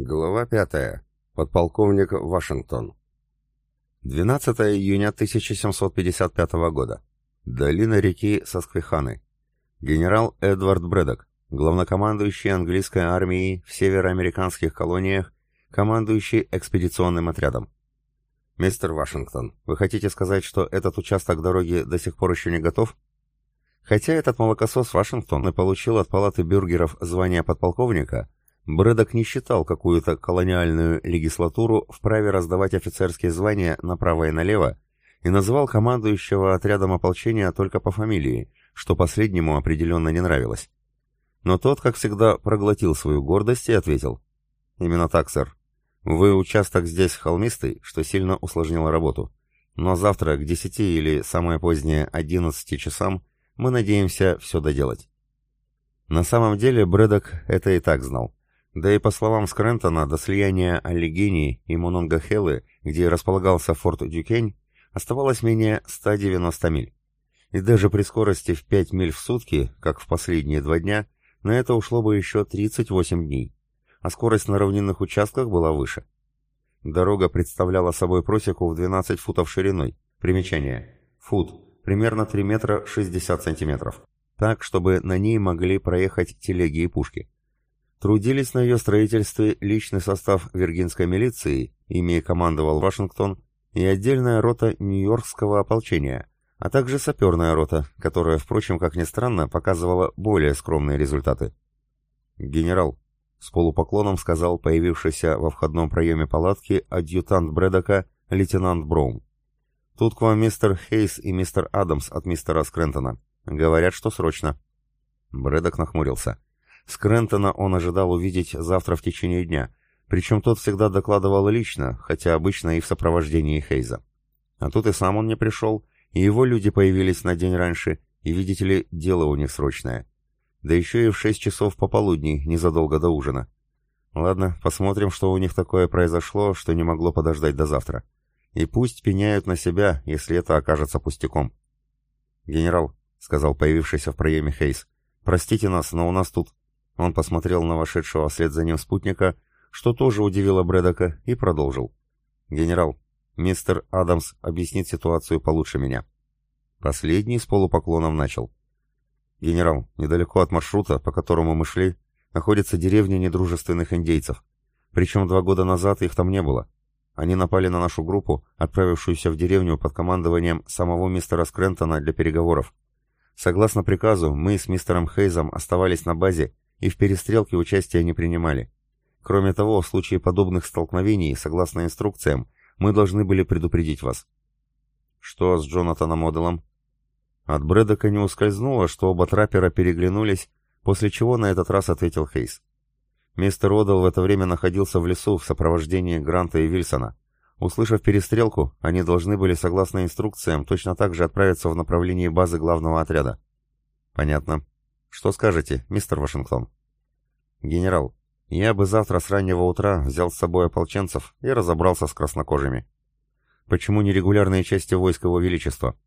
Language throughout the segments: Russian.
Глава 5. Подполковник Вашингтон. 12 июня 1755 года. Долина реки Сосквиханы. Генерал Эдвард Брэдок, главнокомандующий английской армией в североамериканских колониях, командующий экспедиционным отрядом. Мистер Вашингтон, вы хотите сказать, что этот участок дороги до сих пор еще не готов? Хотя этот молокосос Вашингтон и получил от палаты бюргеров звание подполковника, Брэдок не считал какую-то колониальную легислатуру вправе раздавать офицерские звания направо и налево и называл командующего отрядом ополчения только по фамилии, что последнему определенно не нравилось. Но тот, как всегда, проглотил свою гордость и ответил. «Именно так, сэр. Вы участок здесь холмистый, что сильно усложнило работу. Но завтра к десяти или самое позднее одиннадцати часам мы надеемся все доделать». На самом деле Брэдок это и так знал. Да и по словам Скрентона, до слияния Аллигении и Мононгахелы, где располагался форт Дюкень, оставалось менее 190 миль. И даже при скорости в 5 миль в сутки, как в последние два дня, на это ушло бы еще 38 дней. А скорость на равнинных участках была выше. Дорога представляла собой просеку в 12 футов шириной. Примечание. Фут. Примерно 3 метра 60 сантиметров. Так, чтобы на ней могли проехать телеги и пушки. Трудились на ее строительстве личный состав виргинской милиции, ими командовал Вашингтон, и отдельная рота Нью-Йоркского ополчения, а также саперная рота, которая, впрочем, как ни странно, показывала более скромные результаты. «Генерал», — с полупоклоном сказал появившийся во входном проеме палатки адъютант Брэдока лейтенант Броум. «Тут к вам мистер Хейс и мистер Адамс от мистера Скрентона. Говорят, что срочно». Брэдок нахмурился. Скрентона он ожидал увидеть завтра в течение дня, причем тот всегда докладывал лично, хотя обычно и в сопровождении Хейза. А тут и сам он не пришел, и его люди появились на день раньше, и, видите ли, дело у них срочное. Да еще и в шесть часов пополудни, незадолго до ужина. Ладно, посмотрим, что у них такое произошло, что не могло подождать до завтра. И пусть пеняют на себя, если это окажется пустяком. «Генерал», — сказал появившийся в проеме Хейс, — «простите нас, но у нас тут он посмотрел на вошедшего вслед за ним спутника, что тоже удивило Брэдока, и продолжил. «Генерал, мистер Адамс объяснит ситуацию получше меня». Последний с полупоклоном начал. «Генерал, недалеко от маршрута, по которому мы шли, находится деревня недружественных индейцев. Причем два года назад их там не было. Они напали на нашу группу, отправившуюся в деревню под командованием самого мистера Скрентона для переговоров. Согласно приказу, мы с мистером Хейзом оставались на базе и в перестрелке участия не принимали. Кроме того, в случае подобных столкновений, согласно инструкциям, мы должны были предупредить вас. Что с Джонатаном Оделом? От Брэдока не ускользнуло, что оба траппера переглянулись, после чего на этот раз ответил Хейс. Мистер Одел в это время находился в лесу в сопровождении Гранта и Вильсона. Услышав перестрелку, они должны были, согласно инструкциям, точно так же отправиться в направлении базы главного отряда. Понятно. Что скажете, мистер Вашингтон? Генерал, я бы завтра с раннего утра взял с собой ополченцев и разобрался с краснокожими. Почему нерегулярные части войск его величества?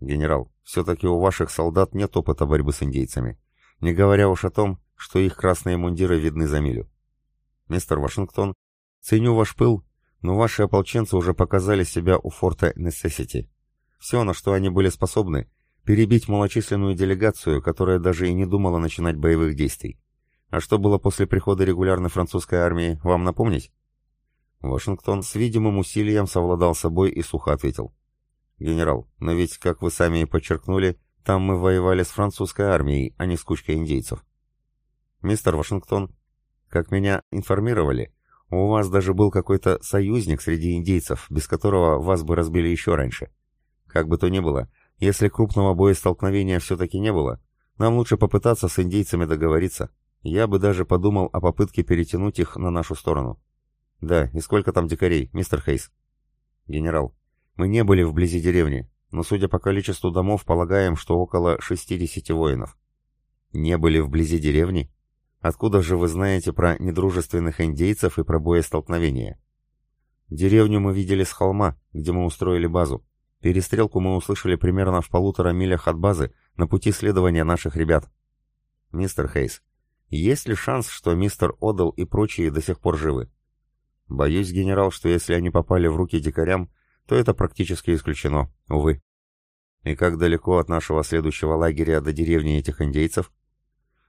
Генерал, все-таки у ваших солдат нет опыта борьбы с индейцами, не говоря уж о том, что их красные мундиры видны за милю. Мистер Вашингтон, ценю ваш пыл, но ваши ополченцы уже показали себя у форта Necessity. Все, на что они были способны, перебить малочисленную делегацию, которая даже и не думала начинать боевых действий. А что было после прихода регулярной французской армии, вам напомнить? Вашингтон с видимым усилием совладал собой и сухо ответил. «Генерал, но ведь, как вы сами и подчеркнули, там мы воевали с французской армией, а не с кучкой индейцев». «Мистер Вашингтон, как меня информировали, у вас даже был какой-то союзник среди индейцев, без которого вас бы разбили еще раньше. Как бы то ни было, если крупного боестолкновения все-таки не было, нам лучше попытаться с индейцами договориться. Я бы даже подумал о попытке перетянуть их на нашу сторону. Да, и сколько там дикарей, мистер Хейс? Генерал, мы не были вблизи деревни, но судя по количеству домов, полагаем, что около 60 воинов. Не были вблизи деревни? Откуда же вы знаете про недружественных индейцев и про боестолкновения? Деревню мы видели с холма, где мы устроили базу. Перестрелку мы услышали примерно в полутора милях от базы на пути следования наших ребят. Мистер Хейс, Есть ли шанс, что мистер Одал и прочие до сих пор живы? Боюсь, генерал, что если они попали в руки дикарям, то это практически исключено, увы. И как далеко от нашего следующего лагеря до деревни этих индейцев?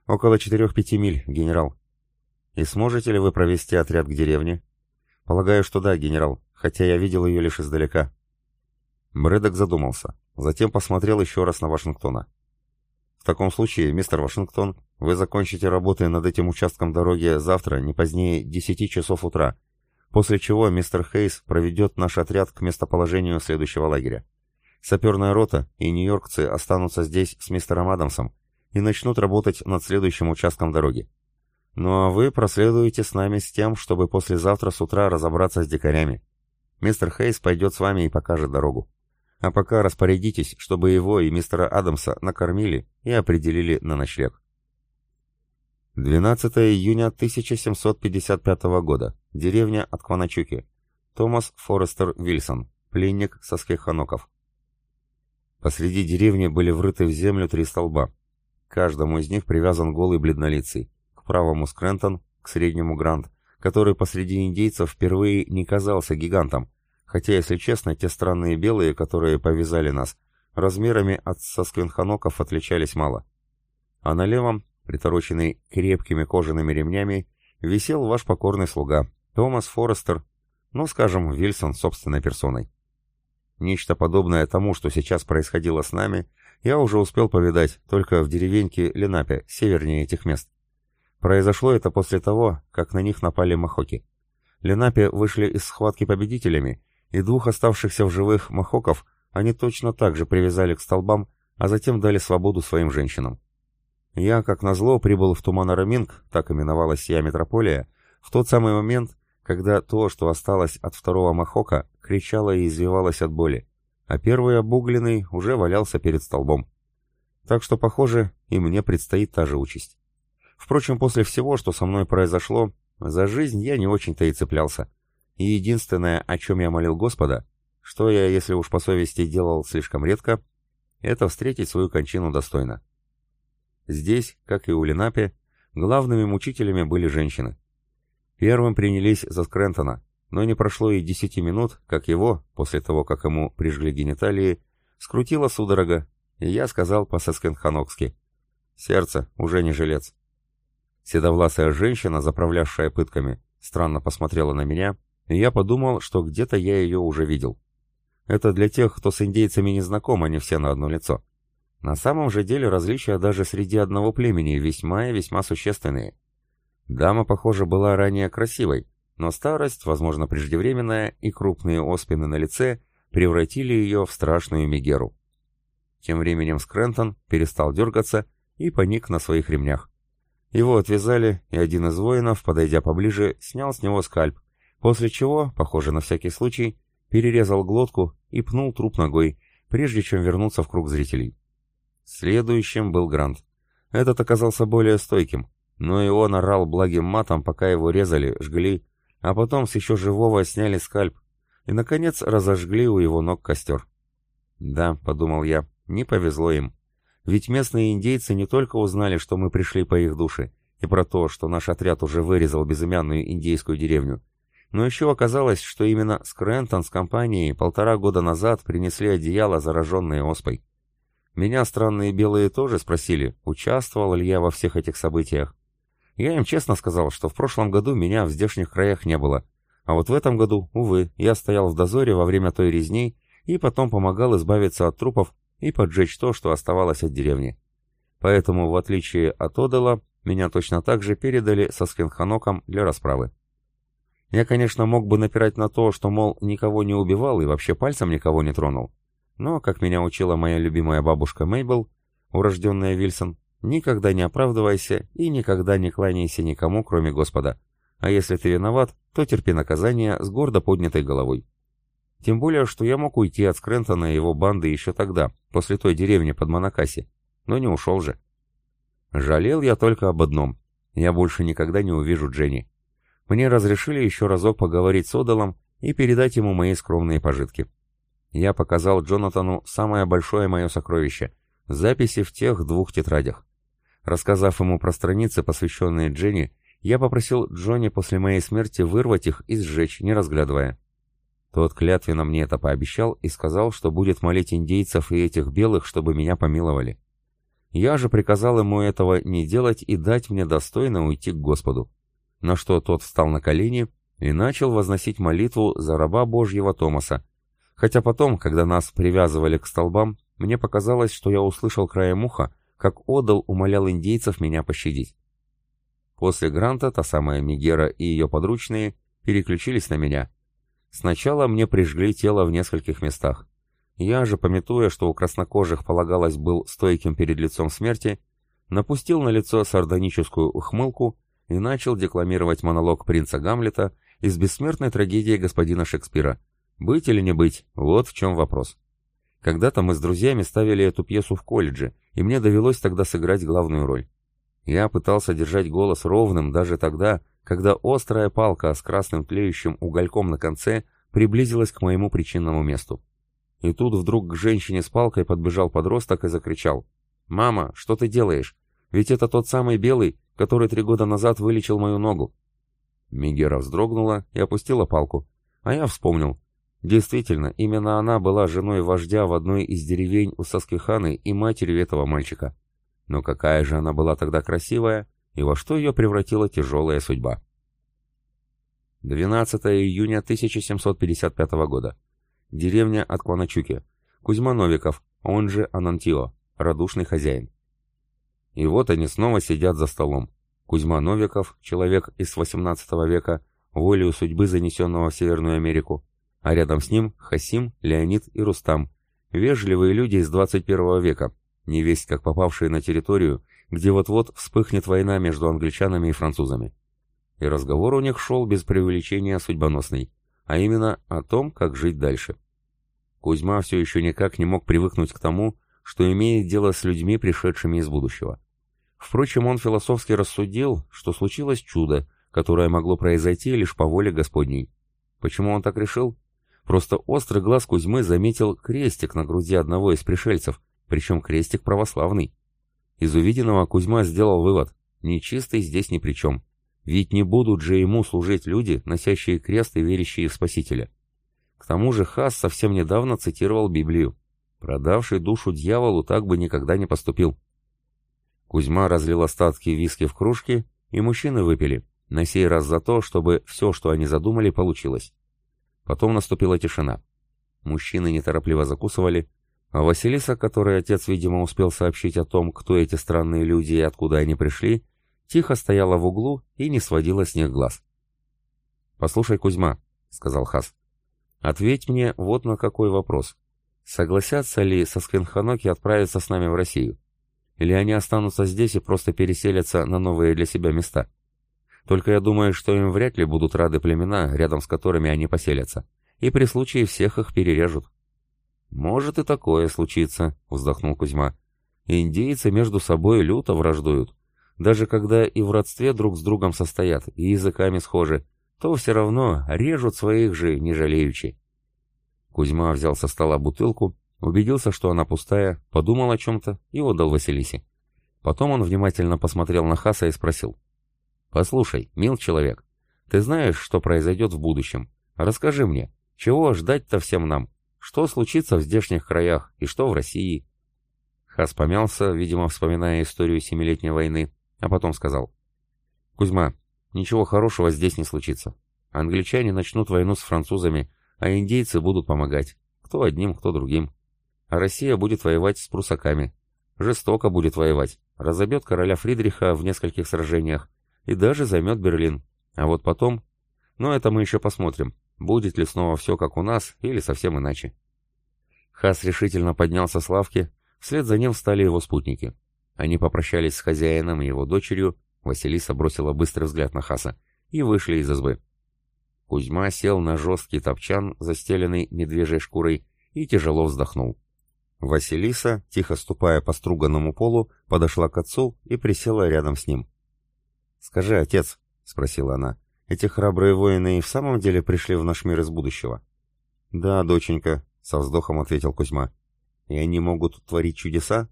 Около четырех-пяти миль, генерал. И сможете ли вы провести отряд к деревне? Полагаю, что да, генерал, хотя я видел ее лишь издалека. Брэдок задумался, затем посмотрел еще раз на Вашингтона. В таком случае, мистер Вашингтон, вы закончите работы над этим участком дороги завтра, не позднее 10 часов утра, после чего мистер Хейс проведет наш отряд к местоположению следующего лагеря. Саперная рота и нью-йоркцы останутся здесь с мистером Адамсом и начнут работать над следующим участком дороги. Ну а вы проследуете с нами с тем, чтобы послезавтра с утра разобраться с дикарями. Мистер Хейс пойдет с вами и покажет дорогу. А пока распорядитесь, чтобы его и мистера Адамса накормили и определили на ночлег. 12 июня 1755 года. Деревня Аткваначуки. Томас Форестер Вильсон. Пленник со Скеханоков. Посреди деревни были врыты в землю три столба. Каждому из них привязан голый бледнолицый. К правому Скрентон, к среднему Грант, который посреди индейцев впервые не казался гигантом, Хотя, если честно, те странные белые, которые повязали нас, размерами от сосквинханоков отличались мало. А на левом, притороченный крепкими кожаными ремнями, висел ваш покорный слуга, Томас Форестер, ну, скажем, Вильсон собственной персоной. Нечто подобное тому, что сейчас происходило с нами, я уже успел повидать только в деревеньке Ленапе, севернее этих мест. Произошло это после того, как на них напали махоки. Ленапе вышли из схватки победителями и двух оставшихся в живых махоков они точно так же привязали к столбам, а затем дали свободу своим женщинам. Я, как назло, прибыл в Туманараминг, так именовалась сия метрополия, в тот самый момент, когда то, что осталось от второго махока, кричало и извивалось от боли, а первый обугленный уже валялся перед столбом. Так что, похоже, и мне предстоит та же участь. Впрочем, после всего, что со мной произошло, за жизнь я не очень-то и цеплялся. И единственное, о чем я молил Господа, что я, если уж по совести делал слишком редко, это встретить свою кончину достойно. Здесь, как и у Ленапе, главными мучителями были женщины. Первым принялись за Скрентона, но не прошло и десяти минут, как его, после того, как ему прижгли гениталии, скрутила судорога, и я сказал по-сескенханокски «Сердце, уже не жилец». Седовласая женщина, заправлявшая пытками, странно посмотрела на меня и я подумал, что где-то я ее уже видел. Это для тех, кто с индейцами не знаком, они все на одно лицо. На самом же деле различия даже среди одного племени весьма и весьма существенные. Дама, похоже, была ранее красивой, но старость, возможно, преждевременная, и крупные оспины на лице превратили ее в страшную мегеру. Тем временем Скрентон перестал дергаться и поник на своих ремнях. Его отвязали, и один из воинов, подойдя поближе, снял с него скальп, После чего, похоже на всякий случай, перерезал глотку и пнул труп ногой, прежде чем вернуться в круг зрителей. Следующим был Грант. Этот оказался более стойким, но и он орал благим матом, пока его резали, жгли, а потом с еще живого сняли скальп и, наконец, разожгли у его ног костер. «Да», — подумал я, — «не повезло им. Ведь местные индейцы не только узнали, что мы пришли по их душе, и про то, что наш отряд уже вырезал безымянную индейскую деревню, но еще оказалось, что именно Скрентон с компанией полтора года назад принесли одеяло, зараженные оспой. Меня странные белые тоже спросили, участвовал ли я во всех этих событиях. Я им честно сказал, что в прошлом году меня в здешних краях не было, а вот в этом году, увы, я стоял в дозоре во время той резни и потом помогал избавиться от трупов и поджечь то, что оставалось от деревни. Поэтому, в отличие от Одела, меня точно так же передали со Скинханоком для расправы. Я, конечно, мог бы напирать на то, что, мол, никого не убивал и вообще пальцем никого не тронул. Но, как меня учила моя любимая бабушка Мейбл, урожденная Вильсон, никогда не оправдывайся и никогда не кланяйся никому, кроме Господа. А если ты виноват, то терпи наказание с гордо поднятой головой. Тем более, что я мог уйти от Скрентона и его банды еще тогда, после той деревни под Монакаси, но не ушел же. Жалел я только об одном. Я больше никогда не увижу Дженни. Мне разрешили еще разок поговорить с Одалом и передать ему мои скромные пожитки. Я показал Джонатану самое большое мое сокровище — записи в тех двух тетрадях. Рассказав ему про страницы, посвященные Дженни, я попросил Джонни после моей смерти вырвать их и сжечь, не разглядывая. Тот клятвенно мне это пообещал и сказал, что будет молить индейцев и этих белых, чтобы меня помиловали. Я же приказал ему этого не делать и дать мне достойно уйти к Господу. На что тот встал на колени и начал возносить молитву за раба Божьего Томаса. Хотя потом, когда нас привязывали к столбам, мне показалось, что я услышал краем уха, как Одал умолял индейцев меня пощадить. После Гранта та самая Мигера и ее подручные переключились на меня. Сначала мне прижгли тело в нескольких местах. Я же, пометуя, что у краснокожих полагалось был стойким перед лицом смерти, напустил на лицо сардоническую ухмылку и начал декламировать монолог принца Гамлета из бессмертной трагедии господина Шекспира. Быть или не быть, вот в чем вопрос. Когда-то мы с друзьями ставили эту пьесу в колледже, и мне довелось тогда сыграть главную роль. Я пытался держать голос ровным даже тогда, когда острая палка с красным тлеющим угольком на конце приблизилась к моему причинному месту. И тут вдруг к женщине с палкой подбежал подросток и закричал. «Мама, что ты делаешь? Ведь это тот самый белый, который три года назад вылечил мою ногу». Мигера вздрогнула и опустила палку. А я вспомнил. Действительно, именно она была женой вождя в одной из деревень у Саскиханы и матерью этого мальчика. Но какая же она была тогда красивая, и во что ее превратила тяжелая судьба. 12 июня 1755 года. Деревня Аткваначуки. Кузьма Новиков, он же Анантио, радушный хозяин. И вот они снова сидят за столом. Кузьма Новиков, человек из 18 века, волею судьбы занесенного в Северную Америку, а рядом с ним Хасим, Леонид и Рустам, вежливые люди из 21 века, не весть как попавшие на территорию, где вот-вот вспыхнет война между англичанами и французами. И разговор у них шел без преувеличения судьбоносный, а именно о том, как жить дальше. Кузьма все еще никак не мог привыкнуть к тому, что имеет дело с людьми, пришедшими из будущего. Впрочем, он философски рассудил, что случилось чудо, которое могло произойти лишь по воле Господней. Почему он так решил? Просто острый глаз Кузьмы заметил крестик на груди одного из пришельцев, причем крестик православный. Из увиденного Кузьма сделал вывод, нечистый здесь ни при чем. Ведь не будут же ему служить люди, носящие крест и верящие в Спасителя. К тому же Хас совсем недавно цитировал Библию. Продавший душу дьяволу так бы никогда не поступил. Кузьма разлил остатки виски в кружки, и мужчины выпили, на сей раз за то, чтобы все, что они задумали, получилось. Потом наступила тишина. Мужчины неторопливо закусывали, а Василиса, которой отец, видимо, успел сообщить о том, кто эти странные люди и откуда они пришли, тихо стояла в углу и не сводила с них глаз. «Послушай, Кузьма», — сказал Хас, — «ответь мне вот на какой вопрос. Согласятся ли со Сквинханоки отправиться с нами в Россию? Или они останутся здесь и просто переселятся на новые для себя места? Только я думаю, что им вряд ли будут рады племена, рядом с которыми они поселятся, и при случае всех их перережут». «Может и такое случиться», — вздохнул Кузьма. «Индейцы между собой люто враждуют. Даже когда и в родстве друг с другом состоят, и языками схожи, то все равно режут своих же, не жалеючи». Кузьма взял со стола бутылку, убедился, что она пустая, подумал о чем-то и отдал Василисе. Потом он внимательно посмотрел на Хаса и спросил. «Послушай, мил человек, ты знаешь, что произойдет в будущем? Расскажи мне, чего ждать-то всем нам?» Что случится в здешних краях и что в России? Хас помялся, видимо, вспоминая историю Семилетней войны, а потом сказал. «Кузьма, ничего хорошего здесь не случится. Англичане начнут войну с французами, а индейцы будут помогать. Кто одним, кто другим. А Россия будет воевать с прусаками. Жестоко будет воевать. Разобьет короля Фридриха в нескольких сражениях и даже займет Берлин. А вот потом... Ну, это мы еще посмотрим. Будет ли снова все как у нас, или совсем иначе? Хас решительно поднялся с лавки, вслед за ним встали его спутники. Они попрощались с хозяином и его дочерью, Василиса бросила быстрый взгляд на Хаса, и вышли из избы. Кузьма сел на жесткий топчан, застеленный медвежьей шкурой, и тяжело вздохнул. Василиса, тихо ступая по струганному полу, подошла к отцу и присела рядом с ним. «Скажи, отец», — спросила она, эти храбрые воины и в самом деле пришли в наш мир из будущего. Да, доченька, со вздохом ответил Кузьма. И они могут творить чудеса?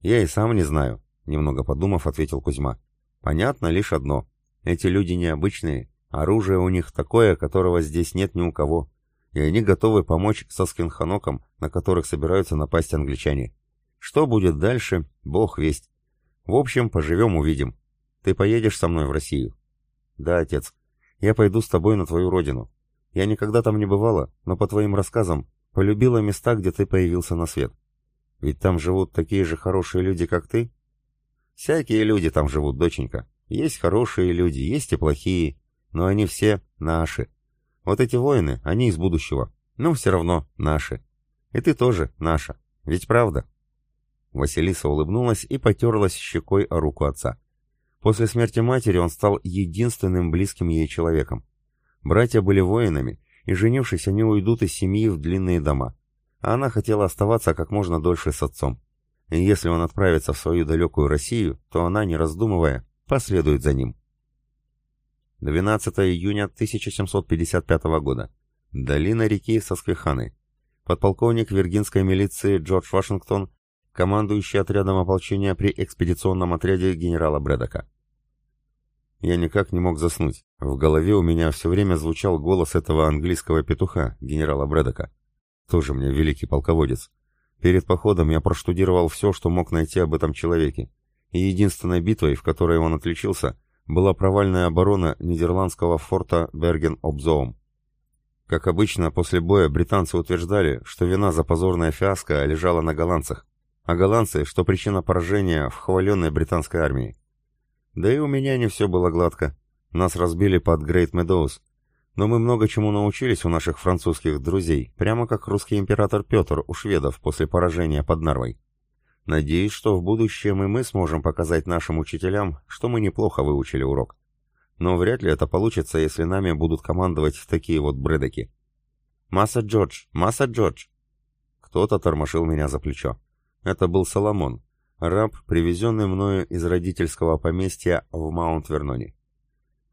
Я и сам не знаю. немного подумав, ответил Кузьма. Понятно лишь одно. Эти люди необычные, оружие у них такое, которого здесь нет ни у кого, и они готовы помочь со скинханокам, на которых собираются напасть англичане. Что будет дальше, бог весть. В общем, поживем-увидим. Ты поедешь со мной в Россию? Да, отец. Я пойду с тобой на твою родину. Я никогда там не бывала, но по твоим рассказам полюбила места, где ты появился на свет. Ведь там живут такие же хорошие люди, как ты. Всякие люди там живут, доченька. Есть хорошие люди, есть и плохие, но они все наши. Вот эти воины, они из будущего, но все равно наши. И ты тоже наша, ведь правда?» Василиса улыбнулась и потерлась щекой о руку отца. После смерти матери он стал единственным близким ей человеком. Братья были воинами, и, женившись, они уйдут из семьи в длинные дома. А она хотела оставаться как можно дольше с отцом. И если он отправится в свою далекую Россию, то она, не раздумывая, последует за ним. 12 июня 1755 года. Долина реки Сосквиханы. Подполковник виргинской милиции Джордж Вашингтон, командующий отрядом ополчения при экспедиционном отряде генерала Брэдока. Я никак не мог заснуть. В голове у меня все время звучал голос этого английского петуха, генерала Брэдока. Тоже мне великий полководец. Перед походом я проштудировал все, что мог найти об этом человеке. И единственной битвой, в которой он отличился, была провальная оборона нидерландского форта Берген-Обзоум. Как обычно, после боя британцы утверждали, что вина за позорное фиаско лежала на голландцах, а голландцы, что причина поражения в хваленной британской армии. Да и у меня не все было гладко. Нас разбили под Грейт Медоуз. Но мы много чему научились у наших французских друзей, прямо как русский император Петр у шведов после поражения под Нарвой. Надеюсь, что в будущем и мы сможем показать нашим учителям, что мы неплохо выучили урок. Но вряд ли это получится, если нами будут командовать такие вот бредоки. «Масса Джордж! Масса Джордж!» Кто-то тормошил меня за плечо. Это был Соломон, раб, привезенный мною из родительского поместья в Маунт-Верноне.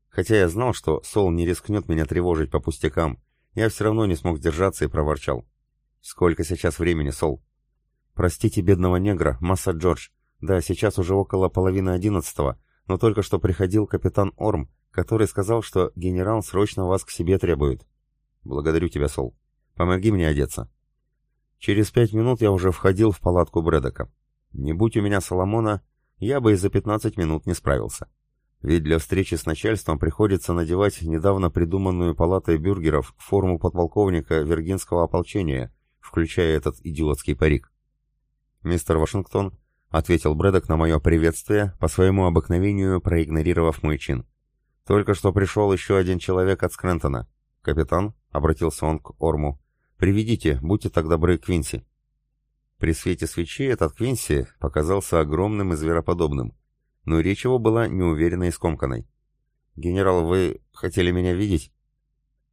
Хотя я знал, что Сол не рискнет меня тревожить по пустякам, я все равно не смог держаться и проворчал. «Сколько сейчас времени, Сол?» «Простите бедного негра, масса Джордж. Да, сейчас уже около половины одиннадцатого, но только что приходил капитан Орм, который сказал, что генерал срочно вас к себе требует. Благодарю тебя, Сол. Помоги мне одеться». Через пять минут я уже входил в палатку Брэдока. Не будь у меня Соломона, я бы и за пятнадцать минут не справился. Ведь для встречи с начальством приходится надевать недавно придуманную палатой бюргеров форму подполковника Виргинского ополчения, включая этот идиотский парик. «Мистер Вашингтон», — ответил Брэдок на мое приветствие, по своему обыкновению проигнорировав мой чин. «Только что пришел еще один человек от Скрентона. Капитан», — обратился он к Орму, — «приведите, будьте так добры, Квинси». При свете свечи этот Квинси показался огромным и звероподобным, но речь его была неуверенной и скомканной. «Генерал, вы хотели меня видеть?»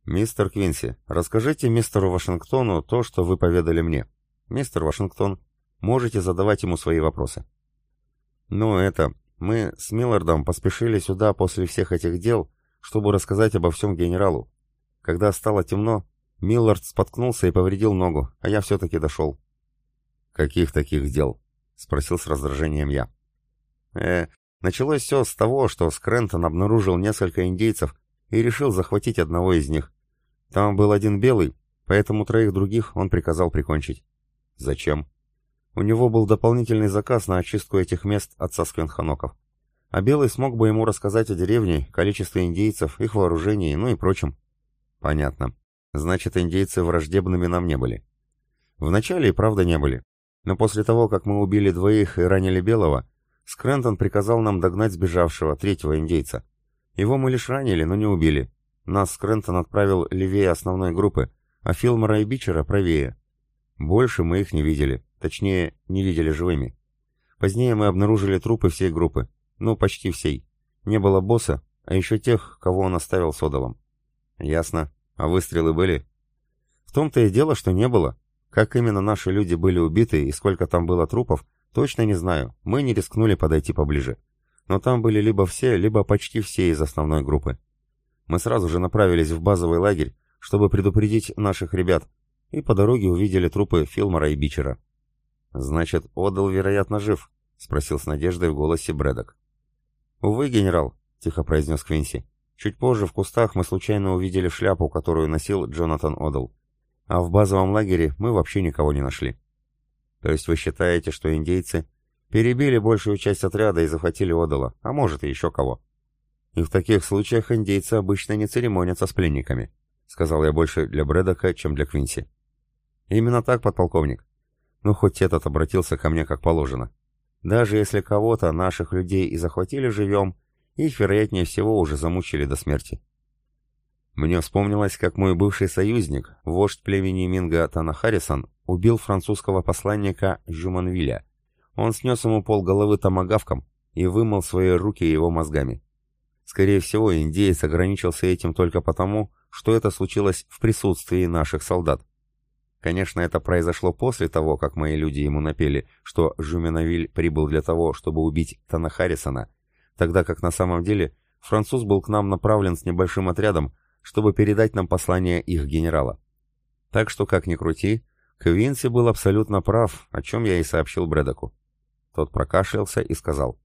«Мистер Квинси, расскажите мистеру Вашингтону то, что вы поведали мне. Мистер Вашингтон, Можете задавать ему свои вопросы. Ну, это... Мы с Миллардом поспешили сюда после всех этих дел, чтобы рассказать обо всем генералу. Когда стало темно, Миллард споткнулся и повредил ногу, а я все-таки дошел. «Каких таких дел?» — спросил с раздражением я. «Э, началось все с того, что Скрентон обнаружил несколько индейцев и решил захватить одного из них. Там был один белый, поэтому троих других он приказал прикончить». «Зачем?» У него был дополнительный заказ на очистку этих мест от Сасквенханоков. А Белый смог бы ему рассказать о деревне, количестве индейцев, их вооружении, ну и прочем. Понятно. Значит, индейцы враждебными нам не были. Вначале и правда не были. Но после того, как мы убили двоих и ранили Белого, Скрентон приказал нам догнать сбежавшего, третьего индейца. Его мы лишь ранили, но не убили. Нас Скрентон отправил левее основной группы, а Филмора и Бичера правее. Больше мы их не видели. Точнее, не видели живыми. Позднее мы обнаружили трупы всей группы. Ну, почти всей. Не было босса, а еще тех, кого он оставил содовом. Ясно. А выстрелы были? В том-то и дело, что не было. Как именно наши люди были убиты и сколько там было трупов, точно не знаю. Мы не рискнули подойти поближе. Но там были либо все, либо почти все из основной группы. Мы сразу же направились в базовый лагерь, чтобы предупредить наших ребят, и по дороге увидели трупы Филмора и Бичера. Значит, Одел, вероятно, жив. — спросил с надеждой в голосе Брэдок. «Увы, генерал», — тихо произнес Квинси. «Чуть позже в кустах мы случайно увидели шляпу, которую носил Джонатан Одл. А в базовом лагере мы вообще никого не нашли». «То есть вы считаете, что индейцы перебили большую часть отряда и захватили Одала, а может и еще кого?» «И в таких случаях индейцы обычно не церемонятся с пленниками», — сказал я больше для Брэдока, чем для Квинси. «Именно так, подполковник. Ну, хоть этот обратился ко мне как положено. Даже если кого-то, наших людей, и захватили живьем, их, вероятнее всего, уже замучили до смерти. Мне вспомнилось, как мой бывший союзник, вождь племени Минга Тана Харрисон, убил французского посланника Жуманвиля. Он снес ему пол головы томагавком и вымыл свои руки его мозгами. Скорее всего, индеец ограничился этим только потому, что это случилось в присутствии наших солдат. Конечно, это произошло после того, как мои люди ему напели, что Жуминовиль прибыл для того, чтобы убить Тана Харрисона, тогда как на самом деле француз был к нам направлен с небольшим отрядом, чтобы передать нам послание их генерала. Так что, как ни крути, Квинси был абсолютно прав, о чем я и сообщил Брэдоку. Тот прокашлялся и сказал,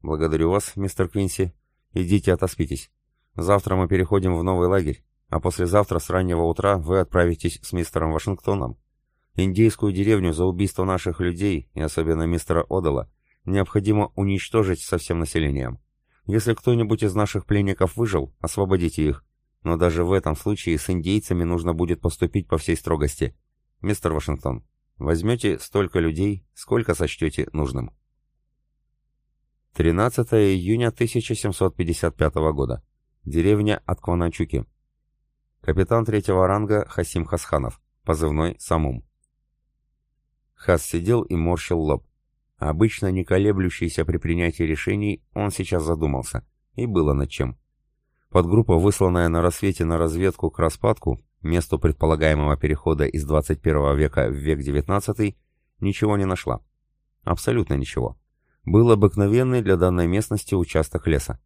«Благодарю вас, мистер Квинси. Идите отоспитесь. Завтра мы переходим в новый лагерь а послезавтра с раннего утра вы отправитесь с мистером Вашингтоном. Индейскую деревню за убийство наших людей, и особенно мистера Одала, необходимо уничтожить со всем населением. Если кто-нибудь из наших пленников выжил, освободите их. Но даже в этом случае с индейцами нужно будет поступить по всей строгости. Мистер Вашингтон, возьмете столько людей, сколько сочтете нужным. 13 июня 1755 года. Деревня Аткваначуки. Капитан третьего ранга Хасим Хасханов, позывной Самум. Хас сидел и морщил лоб. Обычно не колеблющийся при принятии решений, он сейчас задумался. И было над чем. Подгруппа, высланная на рассвете на разведку к распадку, месту предполагаемого перехода из 21 века в век 19, ничего не нашла. Абсолютно ничего. Был обыкновенный для данной местности участок леса.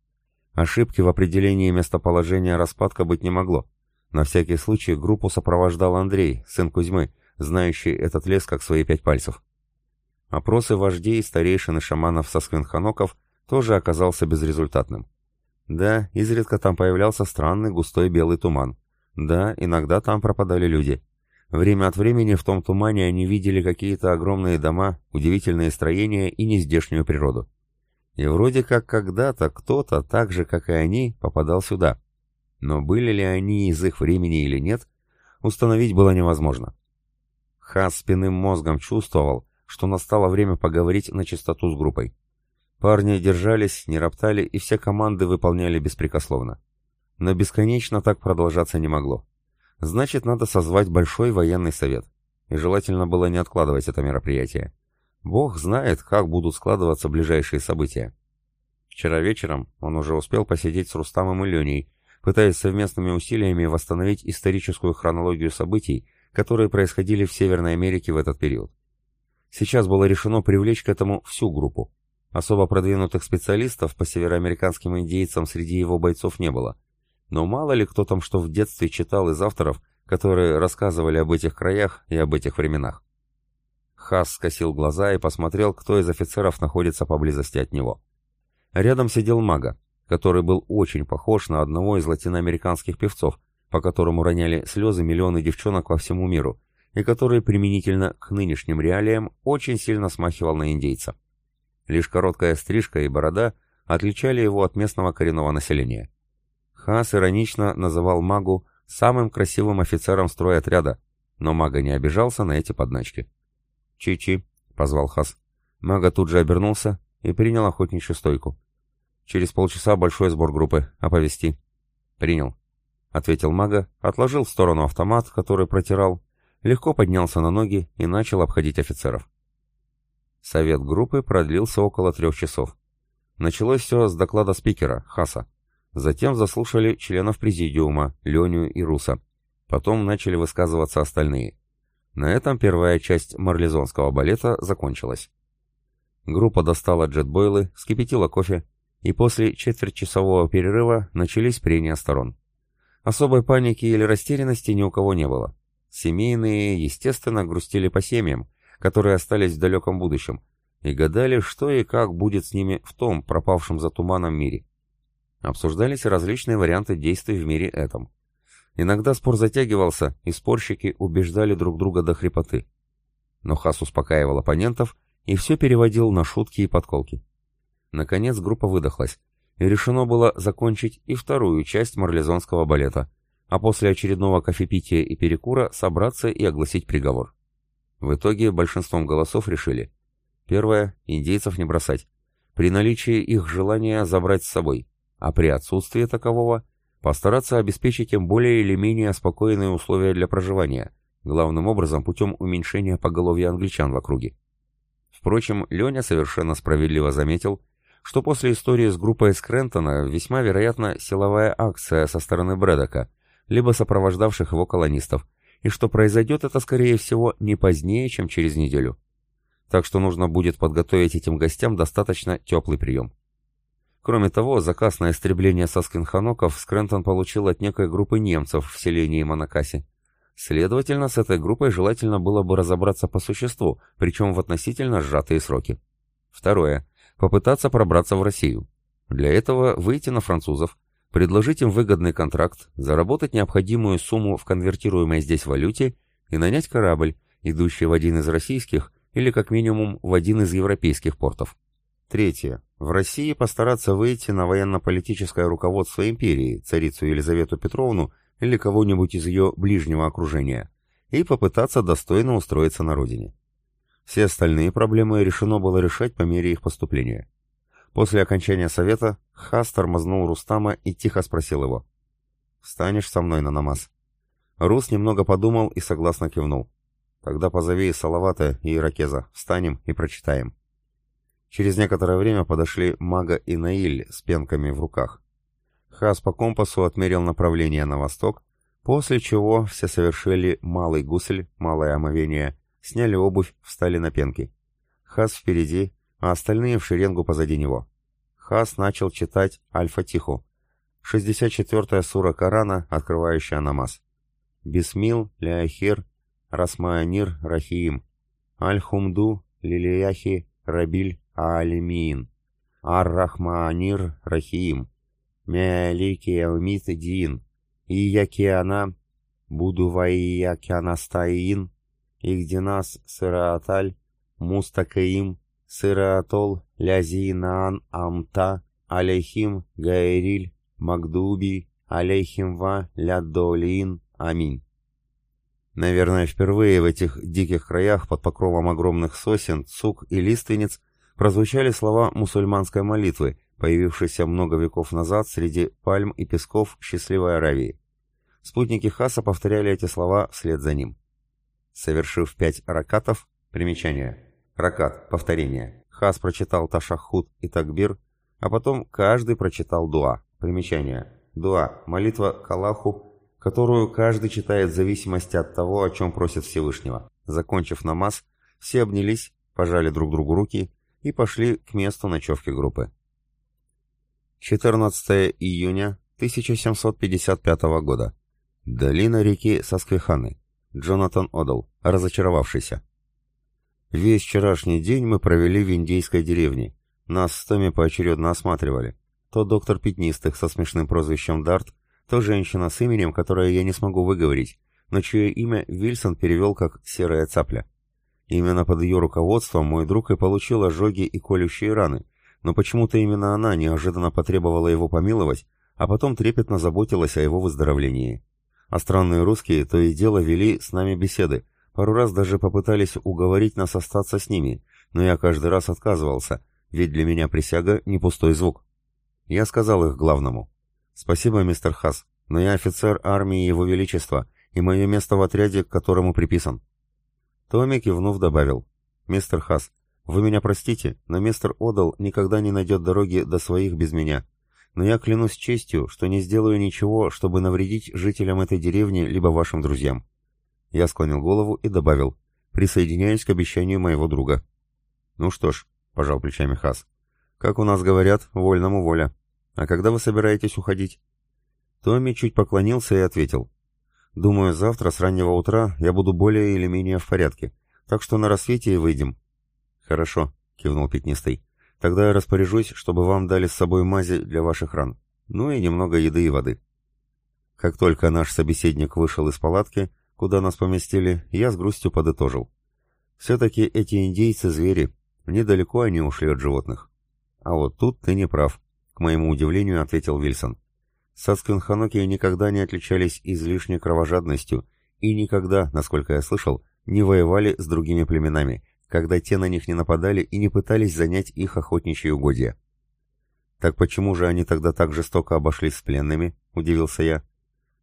Ошибки в определении местоположения распадка быть не могло. На всякий случай группу сопровождал Андрей, сын Кузьмы, знающий этот лес как свои пять пальцев. Опросы вождей, старейшин и шаманов со сквинханоков тоже оказался безрезультатным. Да, изредка там появлялся странный густой белый туман. Да, иногда там пропадали люди. Время от времени в том тумане они видели какие-то огромные дома, удивительные строения и нездешнюю природу. И вроде как когда-то кто-то, так же как и они, попадал сюда. Но были ли они из их времени или нет, установить было невозможно. Хас спинным мозгом чувствовал, что настало время поговорить на чистоту с группой. Парни держались, не роптали, и все команды выполняли беспрекословно. Но бесконечно так продолжаться не могло. Значит, надо созвать большой военный совет. И желательно было не откладывать это мероприятие. Бог знает, как будут складываться ближайшие события. Вчера вечером он уже успел посидеть с Рустамом и Леней, пытаясь совместными усилиями восстановить историческую хронологию событий, которые происходили в Северной Америке в этот период. Сейчас было решено привлечь к этому всю группу. Особо продвинутых специалистов по североамериканским индейцам среди его бойцов не было. Но мало ли кто там что в детстве читал из авторов, которые рассказывали об этих краях и об этих временах. Хас скосил глаза и посмотрел, кто из офицеров находится поблизости от него. Рядом сидел мага, который был очень похож на одного из латиноамериканских певцов, по которому роняли слезы миллионы девчонок во всему миру, и который применительно к нынешним реалиям очень сильно смахивал на индейца. Лишь короткая стрижка и борода отличали его от местного коренного населения. Хас иронично называл магу самым красивым офицером стройотряда, но мага не обижался на эти подначки. «Чи-чи», — позвал Хас. Мага тут же обернулся и принял охотничью стойку. Через полчаса большой сбор группы. Оповести. Принял. Ответил мага, отложил в сторону автомат, который протирал, легко поднялся на ноги и начал обходить офицеров. Совет группы продлился около трех часов. Началось все с доклада спикера, Хаса. Затем заслушали членов президиума, Леню и Руса. Потом начали высказываться остальные. На этом первая часть марлезонского балета закончилась. Группа достала джетбойлы, скипятила кофе, и после четвертьчасового перерыва начались прения сторон. Особой паники или растерянности ни у кого не было. Семейные, естественно, грустили по семьям, которые остались в далеком будущем, и гадали, что и как будет с ними в том пропавшем за туманом мире. Обсуждались различные варианты действий в мире этом. Иногда спор затягивался, и спорщики убеждали друг друга до хрипоты. Но Хас успокаивал оппонентов и все переводил на шутки и подколки. Наконец группа выдохлась, и решено было закончить и вторую часть марлезонского балета, а после очередного кофепития и перекура собраться и огласить приговор. В итоге большинством голосов решили. Первое – индейцев не бросать. При наличии их желания забрать с собой, а при отсутствии такового – постараться обеспечить им более или менее спокойные условия для проживания, главным образом путем уменьшения поголовья англичан в округе. Впрочем, Леня совершенно справедливо заметил, что после истории с группой Скрентона весьма вероятна силовая акция со стороны Брэдока, либо сопровождавших его колонистов, и что произойдет это, скорее всего, не позднее, чем через неделю. Так что нужно будет подготовить этим гостям достаточно теплый прием. Кроме того, заказ на истребление соскинханоков Скрентон получил от некой группы немцев в селении Монакаси. Следовательно, с этой группой желательно было бы разобраться по существу, причем в относительно сжатые сроки. Второе. Попытаться пробраться в Россию. Для этого выйти на французов, предложить им выгодный контракт, заработать необходимую сумму в конвертируемой здесь валюте и нанять корабль, идущий в один из российских или как минимум в один из европейских портов. Третье. В России постараться выйти на военно-политическое руководство империи, царицу Елизавету Петровну или кого-нибудь из ее ближнего окружения, и попытаться достойно устроиться на родине. Все остальные проблемы решено было решать по мере их поступления. После окончания совета Хас тормознул Рустама и тихо спросил его. «Встанешь со мной на намаз?» Рус немного подумал и согласно кивнул. «Тогда позови Салавата и Иракеза. Встанем и прочитаем». Через некоторое время подошли Мага и Наиль с пенками в руках. Хас по компасу отмерил направление на восток, после чего все совершили малый гусель, малое омовение, сняли обувь, встали на пенки. Хас впереди, а остальные в шеренгу позади него. Хас начал читать Аль-Фатиху, 64-я сура Корана, открывающая намаз. Бисмил, Ляхир, Расмаанир, Рахиим, Аль-Хумду, Лилияхи, Рабиль, Алимиин, Ар-Рахмаанир, Рахиим, Мялики Яумит Дин, Иякиана, Буду Ихдинас Сырааталь, Мустакаим, Сыраатол, Лязинаан Амта, Алейхим Гайриль, Магдуби, Алейхимва Лядолин, Аминь. Наверное, впервые в этих диких краях под покровом огромных сосен, цук и лиственниц прозвучали слова мусульманской молитвы, появившейся много веков назад среди пальм и песков счастливой Аравии. Спутники Хаса повторяли эти слова вслед за ним. Совершив пять ракатов, примечание. Ракат, повторение. Хас прочитал Ташахуд и Такбир, а потом каждый прочитал Дуа, примечание. Дуа, молитва к Аллаху, которую каждый читает в зависимости от того, о чем просит Всевышнего. Закончив намаз, все обнялись, пожали друг другу руки и пошли к месту ночевки группы. 14 июня 1755 года. Долина реки Сосквиханы. Джонатан Одал, разочаровавшийся. Весь вчерашний день мы провели в индейской деревне. Нас с Томми поочередно осматривали. То доктор Пятнистых со смешным прозвищем Дарт, то женщина с именем, которое я не смогу выговорить, но чье имя Вильсон перевел как «серая цапля». Именно под ее руководством мой друг и получил ожоги и колющие раны, но почему-то именно она неожиданно потребовала его помиловать, а потом трепетно заботилась о его выздоровлении. А странные русские то и дело вели с нами беседы, пару раз даже попытались уговорить нас остаться с ними, но я каждый раз отказывался, ведь для меня присяга не пустой звук. Я сказал их главному. «Спасибо, мистер Хас, но я офицер армии Его Величества, и мое место в отряде, к которому приписан». Томми кивнув добавил. «Мистер Хас, вы меня простите, но мистер Одал никогда не найдет дороги до своих без меня но я клянусь честью, что не сделаю ничего, чтобы навредить жителям этой деревни либо вашим друзьям». Я склонил голову и добавил, присоединяюсь к обещанию моего друга. «Ну что ж», — пожал плечами Хас, — «как у нас говорят, вольному воля. А когда вы собираетесь уходить?» Томми чуть поклонился и ответил. «Думаю, завтра с раннего утра я буду более или менее в порядке, так что на рассвете и выйдем». «Хорошо», — кивнул Пятнистый. «Тогда я распоряжусь, чтобы вам дали с собой мази для ваших ран. Ну и немного еды и воды». Как только наш собеседник вышел из палатки, куда нас поместили, я с грустью подытожил. Все-таки эти индейцы — звери, недалеко они ушли от животных. А вот тут ты не прав, к моему удивлению ответил Вильсон. Сасквинханоки никогда не отличались излишней кровожадностью и никогда, насколько я слышал, не воевали с другими племенами, когда те на них не нападали и не пытались занять их охотничьи угодья. «Так почему же они тогда так жестоко обошлись с пленными?» — удивился я.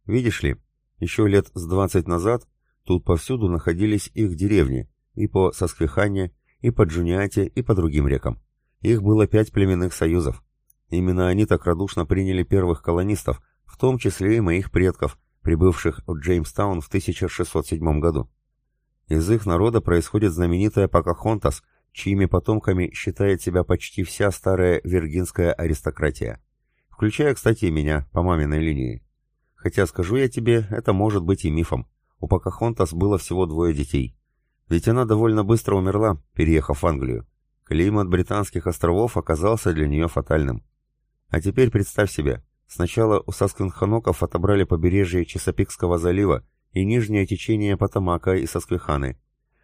«Видишь ли, еще лет с двадцать назад тут повсюду находились их деревни, и по Сосквихане, и по Джуниате, и по другим рекам. Их было пять племенных союзов. Именно они так радушно приняли первых колонистов, в том числе и моих предков, прибывших в Джеймстаун в 1607 году. Из их народа происходит знаменитая Покахонтас, чьими потомками считает себя почти вся старая виргинская аристократия. Включая, кстати, меня, по маминой линии. Хотя, скажу я тебе, это может быть и мифом. У Покахонтас было всего двое детей. Ведь она довольно быстро умерла, переехав в Англию. Климат британских островов оказался для нее фатальным. А теперь представь себе, сначала у Сасквинханоков отобрали побережье Чесапикского залива, и нижнее течение Потамака и Сосквиханы.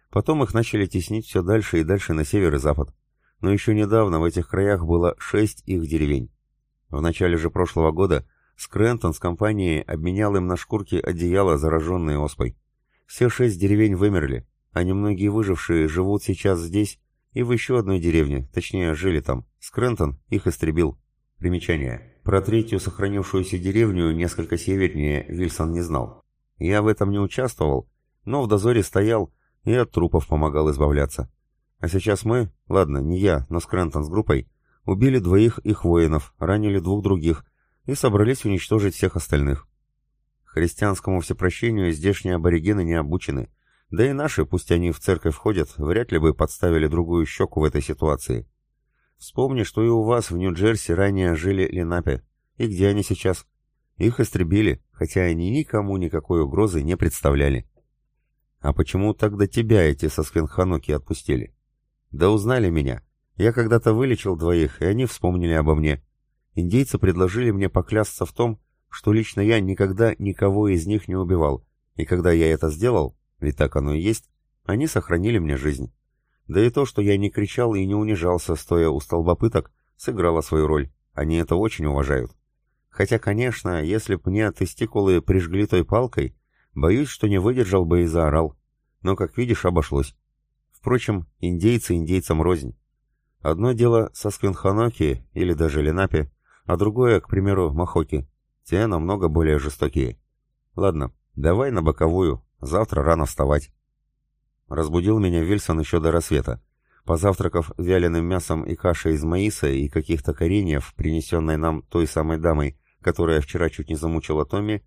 Потом их начали теснить все дальше и дальше на север и запад. Но еще недавно в этих краях было шесть их деревень. В начале же прошлого года Скрентон с компанией обменял им на шкурки одеяла, зараженные оспой. Все шесть деревень вымерли, а немногие выжившие живут сейчас здесь и в еще одной деревне, точнее, жили там. Скрентон их истребил. Примечание. Про третью сохранившуюся деревню несколько севернее Вильсон не знал. Я в этом не участвовал, но в дозоре стоял и от трупов помогал избавляться. А сейчас мы, ладно, не я, но Скрентон с группой, убили двоих их воинов, ранили двух других и собрались уничтожить всех остальных. Христианскому всепрощению здешние аборигены не обучены, да и наши, пусть они в церковь входят, вряд ли бы подставили другую щеку в этой ситуации. Вспомни, что и у вас в Нью-Джерси ранее жили Ленапе. И где они сейчас? Их истребили, хотя они никому никакой угрозы не представляли. А почему тогда тебя эти сосквенханоки отпустили? Да узнали меня. Я когда-то вылечил двоих, и они вспомнили обо мне. Индейцы предложили мне поклясться в том, что лично я никогда никого из них не убивал, и когда я это сделал, ведь так оно и есть, они сохранили мне жизнь. Да и то, что я не кричал и не унижался, стоя у столба пыток, сыграло свою роль. Они это очень уважают. Хотя, конечно, если б мне тестикулы прижгли той палкой, боюсь, что не выдержал бы и заорал. Но, как видишь, обошлось. Впрочем, индейцы индейцам рознь. Одно дело со Сквинханоки или даже Ленапи, а другое, к примеру, Махоки. Те намного более жестокие. Ладно, давай на боковую, завтра рано вставать. Разбудил меня Вильсон еще до рассвета. Позавтракав вяленым мясом и кашей из маиса и каких-то кореньев, принесенной нам той самой дамой, которая вчера чуть не замучила Томми,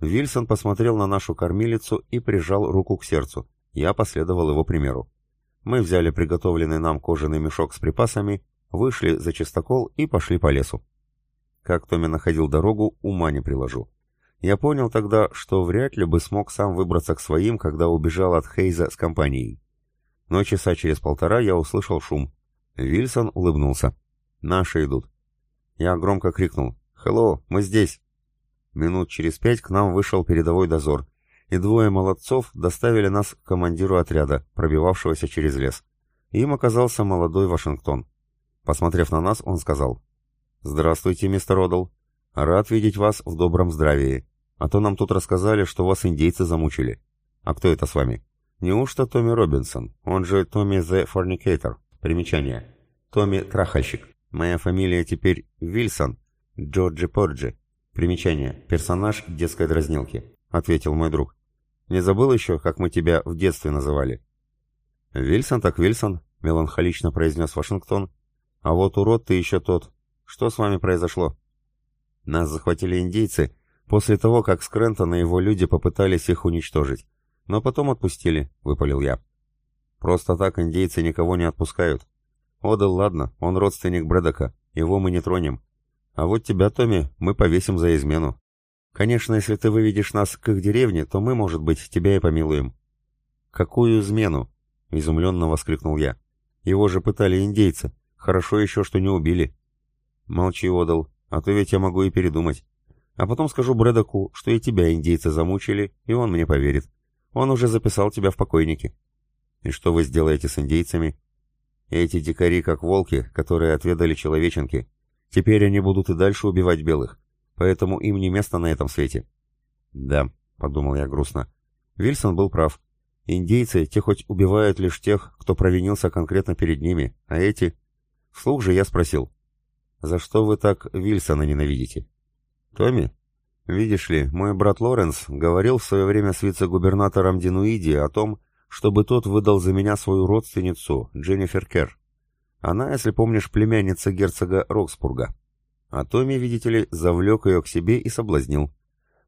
Вильсон посмотрел на нашу кормилицу и прижал руку к сердцу. Я последовал его примеру. Мы взяли приготовленный нам кожаный мешок с припасами, вышли за чистокол и пошли по лесу. Как Томми находил дорогу, ума не приложу. Я понял тогда, что вряд ли бы смог сам выбраться к своим, когда убежал от Хейза с компанией. Но часа через полтора я услышал шум. Вильсон улыбнулся. «Наши идут». Я громко крикнул. «Хелло, мы здесь!» Минут через пять к нам вышел передовой дозор, и двое молодцов доставили нас к командиру отряда, пробивавшегося через лес. Им оказался молодой Вашингтон. Посмотрев на нас, он сказал, «Здравствуйте, мистер Одл. Рад видеть вас в добром здравии. А то нам тут рассказали, что вас индейцы замучили. А кто это с вами?» «Неужто Томми Робинсон, он же Томми the Fornicator?» Примечание. «Томми Трахальщик. Моя фамилия теперь Вильсон, Джорджи Порджи. Примечание. Персонаж детской дразнилки», — ответил мой друг. «Не забыл еще, как мы тебя в детстве называли?» «Вильсон так Вильсон», — меланхолично произнес Вашингтон. «А вот урод ты еще тот. Что с вами произошло?» «Нас захватили индейцы после того, как Скрентон и его люди попытались их уничтожить. Но потом отпустили», — выпалил я. «Просто так индейцы никого не отпускают. Одел, ладно, он родственник Брэдока, его мы не тронем. А вот тебя, Томми, мы повесим за измену. Конечно, если ты выведешь нас к их деревне, то мы, может быть, тебя и помилуем». «Какую измену?» — изумленно воскликнул я. Его же пытали индейцы. Хорошо еще, что не убили. Молчи, Одал, а то ведь я могу и передумать. А потом скажу Брэдоку, что и тебя индейцы замучили, и он мне поверит. Он уже записал тебя в покойники. И что вы сделаете с индейцами? Эти дикари как волки, которые отведали человеченки. Теперь они будут и дальше убивать белых. Поэтому им не место на этом свете. Да, подумал я грустно. Вильсон был прав. Индейцы, те хоть убивают лишь тех, кто провинился конкретно перед ними, а эти... Вслух же я спросил. «За что вы так Вильсона ненавидите?» «Томми, видишь ли, мой брат Лоренс говорил в свое время с вице-губернатором Динуиди о том, чтобы тот выдал за меня свою родственницу, Дженнифер Керр. Она, если помнишь, племянница герцога Роксбурга. А Томми, видите ли, завлек ее к себе и соблазнил.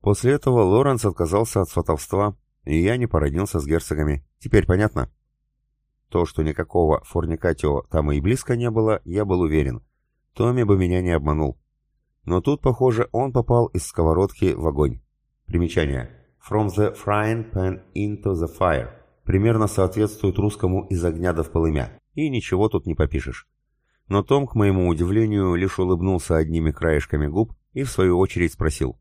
После этого Лоренс отказался от сватовства, и я не породнился с герцогами. Теперь понятно? То, что никакого форникатио там и близко не было, я был уверен. Томми бы меня не обманул. Но тут, похоже, он попал из сковородки в огонь. Примечание. From the frying pan into the fire. Примерно соответствует русскому «из огня до в полымя». И ничего тут не попишешь. Но Том, к моему удивлению, лишь улыбнулся одними краешками губ и в свою очередь спросил.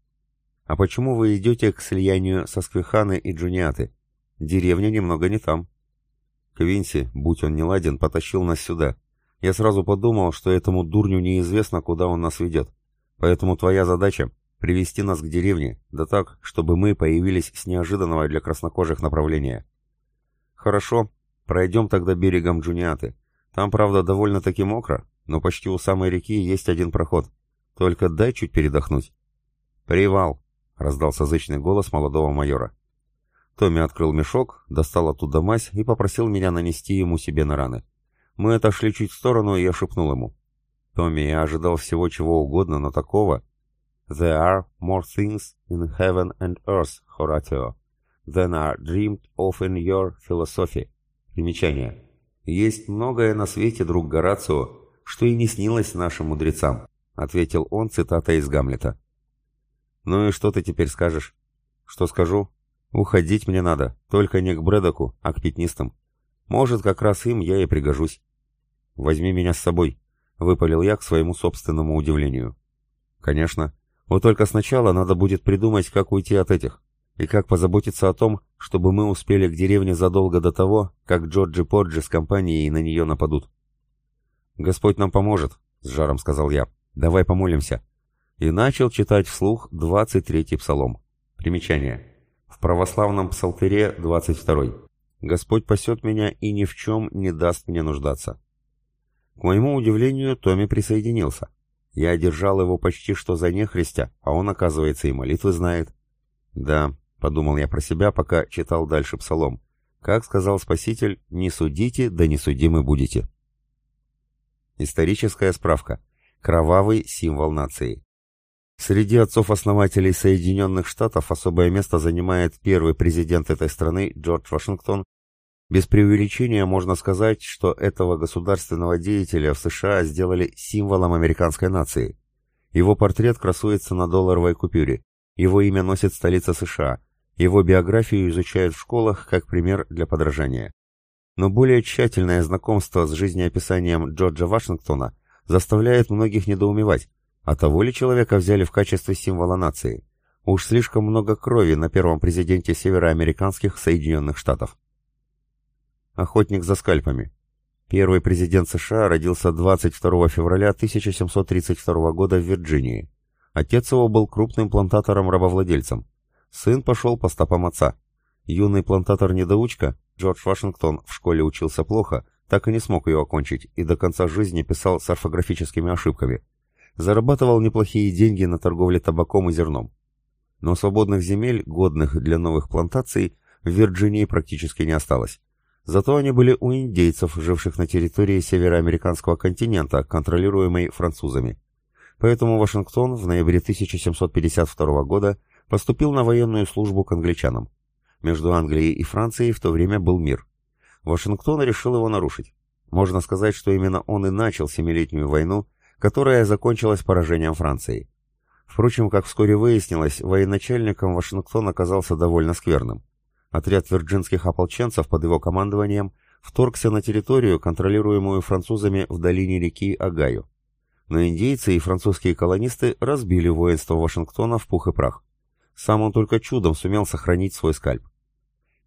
«А почему вы идете к слиянию со Сквиханы и Джуниаты? Деревня немного не там». Квинси, будь он не ладен, потащил нас сюда. Я сразу подумал, что этому дурню неизвестно, куда он нас ведет. Поэтому твоя задача — привести нас к деревне, да так, чтобы мы появились с неожиданного для краснокожих направления. Хорошо, пройдем тогда берегом Джуниаты. Там, правда, довольно-таки мокро, но почти у самой реки есть один проход. Только дай чуть передохнуть. «Привал!» — раздался зычный голос молодого майора. Томми открыл мешок, достал оттуда мазь и попросил меня нанести ему себе на раны. Мы отошли чуть в сторону, и я шепнул ему. «Томми, я ожидал всего чего угодно, но такого...» «There are more things in heaven and earth, Horatio, than are dreamed of in your philosophy». Примечание. «Есть многое на свете, друг Горацио, что и не снилось нашим мудрецам», — ответил он цитата из Гамлета. «Ну и что ты теперь скажешь?» «Что скажу? Уходить мне надо, только не к Брэдоку, а к пятнистым. Может, как раз им я и пригожусь». «Возьми меня с собой», — выпалил я к своему собственному удивлению. «Конечно. Вот только сначала надо будет придумать, как уйти от этих, и как позаботиться о том, чтобы мы успели к деревне задолго до того, как Джорджи Порджи с компанией на нее нападут. «Господь нам поможет», — с жаром сказал я. «Давай помолимся». И начал читать вслух 23-й псалом. Примечание. В православном псалтере 22 «Господь пасет меня и ни в чем не даст мне нуждаться». К моему удивлению, Томми присоединился. Я держал его почти что за нехристя, а он, оказывается, и молитвы знает. Да, — подумал я про себя, пока читал дальше псалом. Как сказал Спаситель, «Не судите, да не судимы будете». Историческая справка. Кровавый символ нации. Среди отцов-основателей Соединенных Штатов особое место занимает первый президент этой страны Джордж Вашингтон. Без преувеличения можно сказать, что этого государственного деятеля в США сделали символом американской нации. Его портрет красуется на долларовой купюре. Его имя носит столица США – его биографию изучают в школах как пример для подражания. Но более тщательное знакомство с жизнеописанием Джорджа Вашингтона заставляет многих недоумевать, а того ли человека взяли в качестве символа нации. Уж слишком много крови на первом президенте североамериканских Соединенных Штатов. Охотник за скальпами. Первый президент США родился 22 февраля 1732 года в Вирджинии. Отец его был крупным плантатором-рабовладельцем. Сын пошел по стопам отца. Юный плантатор-недоучка, Джордж Вашингтон, в школе учился плохо, так и не смог ее окончить и до конца жизни писал с орфографическими ошибками. Зарабатывал неплохие деньги на торговле табаком и зерном. Но свободных земель, годных для новых плантаций, в Вирджинии практически не осталось. Зато они были у индейцев, живших на территории североамериканского континента, контролируемой французами. Поэтому Вашингтон в ноябре 1752 года Поступил на военную службу к англичанам. Между Англией и Францией в то время был мир. Вашингтон решил его нарушить. Можно сказать, что именно он и начал Семилетнюю войну, которая закончилась поражением Франции. Впрочем, как вскоре выяснилось, военачальником Вашингтон оказался довольно скверным. Отряд вирджинских ополченцев под его командованием вторгся на территорию, контролируемую французами в долине реки Агаю. Но индейцы и французские колонисты разбили воинство Вашингтона в пух и прах. Сам он только чудом сумел сохранить свой скальп.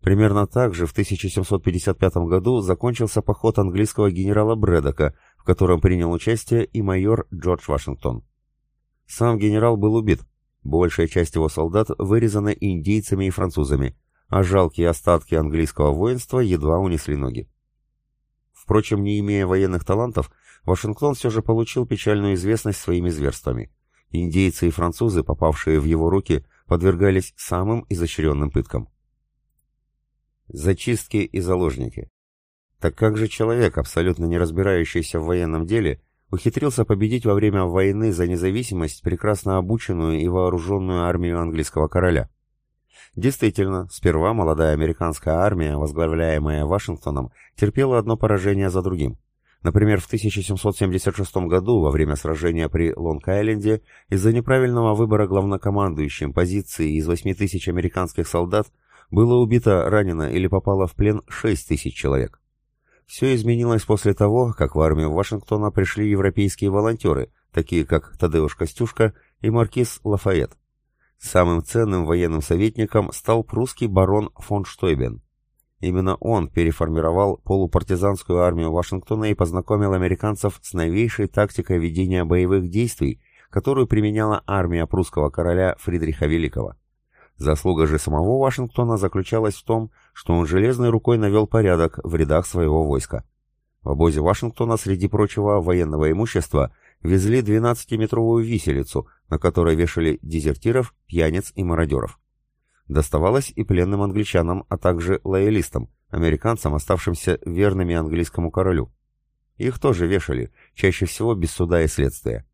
Примерно так же в 1755 году закончился поход английского генерала Брэдока, в котором принял участие и майор Джордж Вашингтон. Сам генерал был убит, большая часть его солдат вырезана индейцами и французами, а жалкие остатки английского воинства едва унесли ноги. Впрочем, не имея военных талантов, Вашингтон все же получил печальную известность своими зверствами. Индейцы и французы, попавшие в его руки, подвергались самым изощренным пыткам. Зачистки и заложники. Так как же человек, абсолютно не разбирающийся в военном деле, ухитрился победить во время войны за независимость прекрасно обученную и вооруженную армию английского короля? Действительно, сперва молодая американская армия, возглавляемая Вашингтоном, терпела одно поражение за другим. Например, в 1776 году, во время сражения при Лонг-Айленде, из-за неправильного выбора главнокомандующим позиции из 8 тысяч американских солдат было убито, ранено или попало в плен 6 тысяч человек. Все изменилось после того, как в армию Вашингтона пришли европейские волонтеры, такие как Тадеуш Костюшка и маркиз Лафайет. Самым ценным военным советником стал прусский барон фон Штойбен. Именно он переформировал полупартизанскую армию Вашингтона и познакомил американцев с новейшей тактикой ведения боевых действий, которую применяла армия прусского короля Фридриха Великого. Заслуга же самого Вашингтона заключалась в том, что он железной рукой навел порядок в рядах своего войска. В обозе Вашингтона, среди прочего военного имущества, везли 12-метровую виселицу, на которой вешали дезертиров, пьяниц и мародеров. Доставалось и пленным англичанам, а также лоялистам, американцам, оставшимся верными английскому королю. Их тоже вешали, чаще всего без суда и следствия.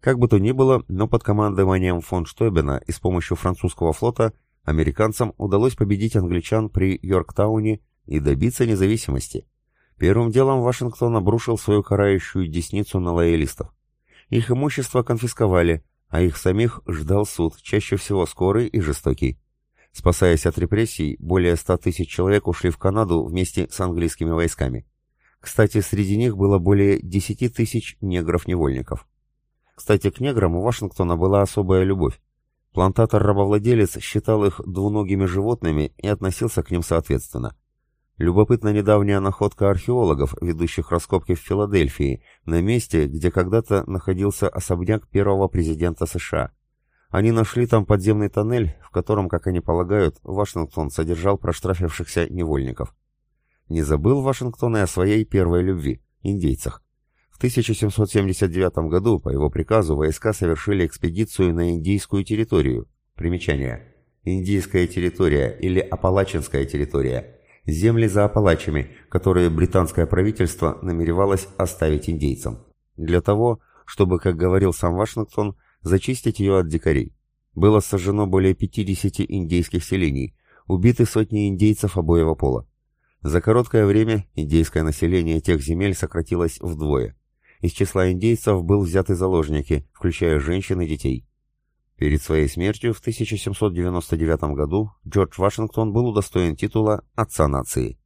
Как бы то ни было, но под командованием фон Штойбена и с помощью французского флота американцам удалось победить англичан при Йорктауне и добиться независимости. Первым делом Вашингтон обрушил свою карающую десницу на лоялистов. Их имущество конфисковали, а их самих ждал суд, чаще всего скорый и жестокий. Спасаясь от репрессий, более ста тысяч человек ушли в Канаду вместе с английскими войсками. Кстати, среди них было более десяти тысяч негров-невольников. Кстати, к неграм у Вашингтона была особая любовь. Плантатор-рабовладелец считал их двуногими животными и относился к ним соответственно. Любопытна недавняя находка археологов, ведущих раскопки в Филадельфии, на месте, где когда-то находился особняк первого президента США. Они нашли там подземный тоннель, в котором, как они полагают, Вашингтон содержал проштрафившихся невольников. Не забыл Вашингтон и о своей первой любви – индейцах. В 1779 году по его приказу войска совершили экспедицию на индийскую территорию. Примечание. Индийская территория или Апалачинская территория. Земли за Апалачами, которые британское правительство намеревалось оставить индейцам. Для того, чтобы, как говорил сам Вашингтон, зачистить ее от дикарей. Было сожжено более 50 индейских селений, убиты сотни индейцев обоего пола. За короткое время индейское население тех земель сократилось вдвое. Из числа индейцев был взяты заложники, включая женщин и детей. Перед своей смертью в 1799 году Джордж Вашингтон был удостоен титула «Отца нации».